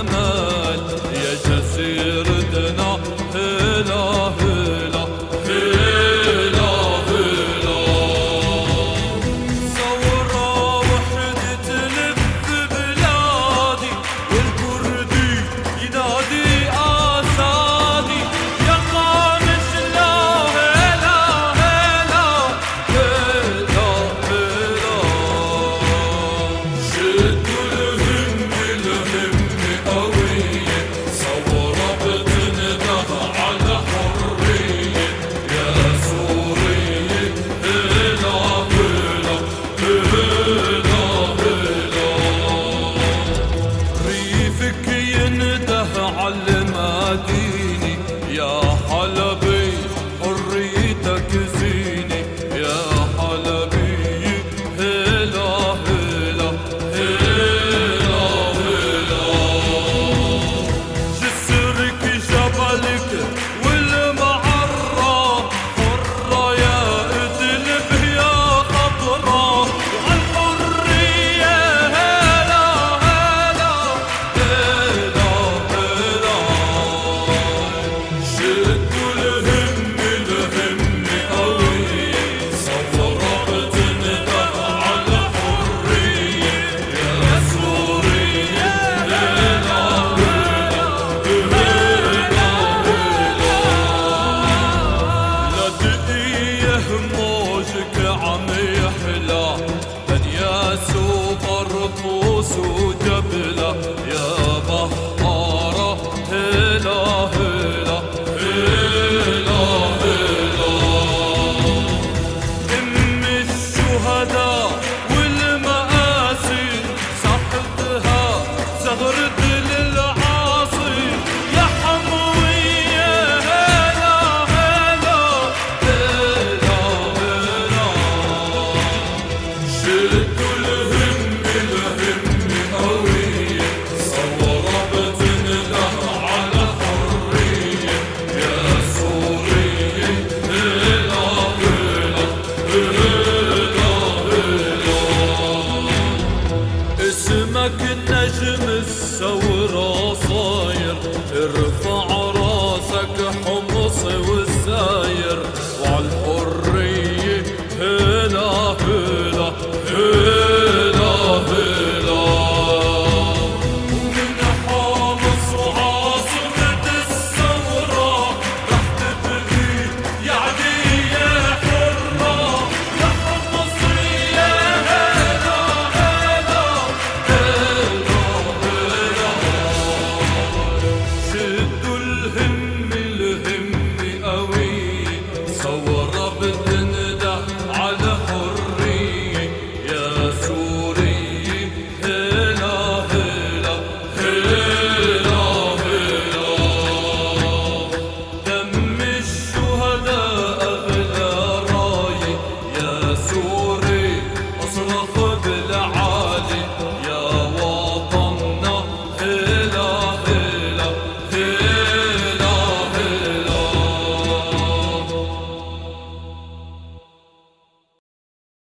وكمال يا جسير اسمك النجم الثورة صاير ارفع